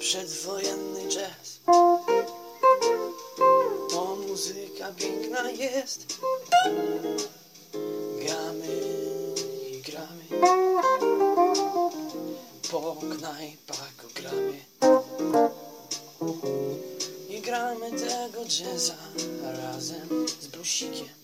Przedwojenny jazz muzyka piękna jest. Gramy i gramy. Po knajpach gramy. I gramy tego jazza razem z blusikiem